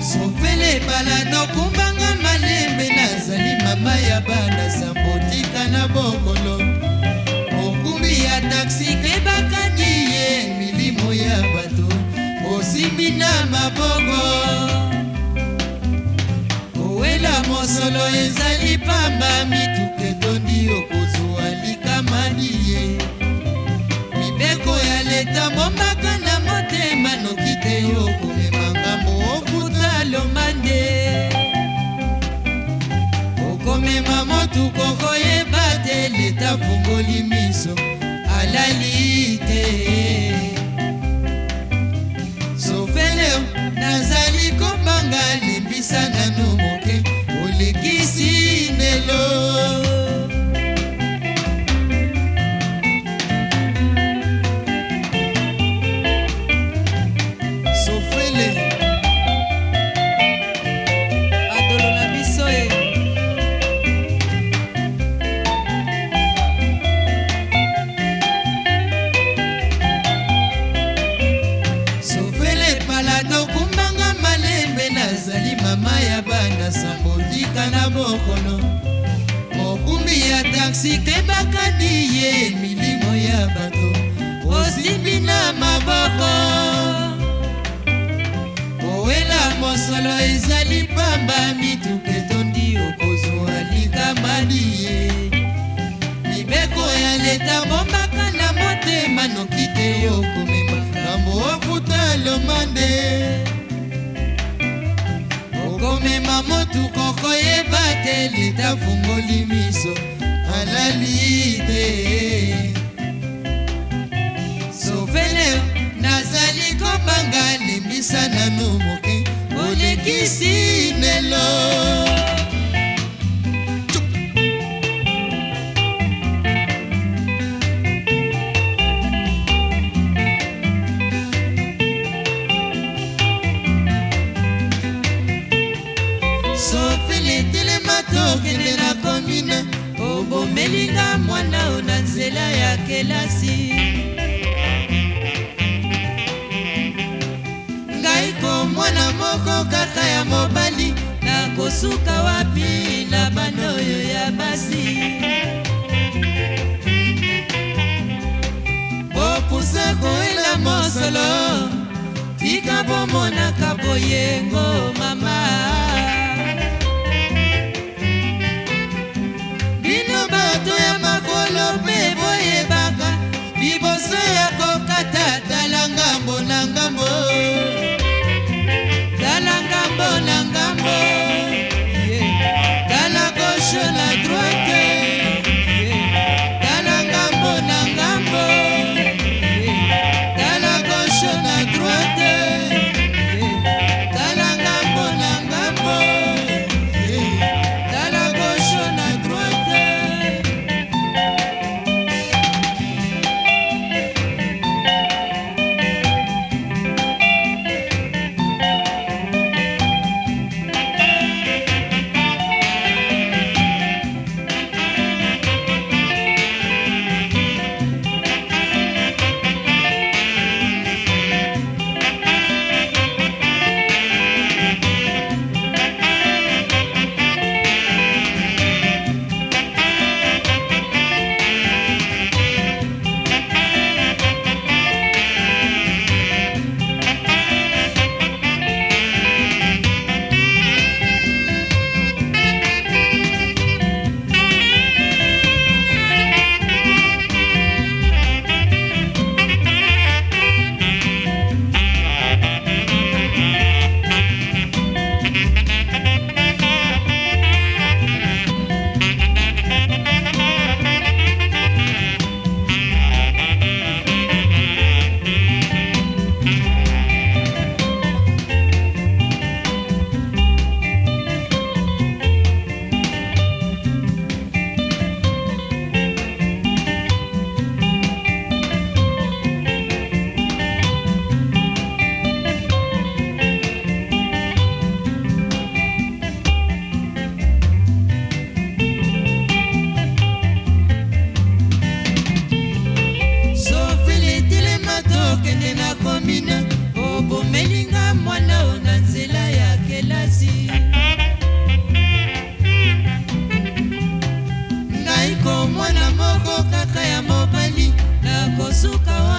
sofele balada okumbanga malembe nazali mama ya bana sambo tika na bokolo okumbi ya taksi kebakani ye milimo ya bato osimbi na maboko mosolo ezali pamba mituka etondi okozwa likamani ye mibeko ya leta mombaka na motema noki te okomemanga mokuta lomande okomema motuko masambo tika na bokolo mokumbi ya taksi kebakani ye milimo ya bato osimbi na maboko kowela mosolo ezali pamba mituka etondi okozwa likamani ye mibeko ya leta bombaka na motema noki te okomema ngambo ofuta lomande tukokoyeba te litafungoli miso alali te tokende na komine obomelinga mwana o na nzela ya kelasi ngai ko mwana moko kaka ya mobali nakosuka wapi na banoyo ya basi bopusa koela mosolo tika bomonaka boyengo mama você é bolinga mwana o na nzela ya kelasi ngai komwana moko kaka ya mobali nakosuka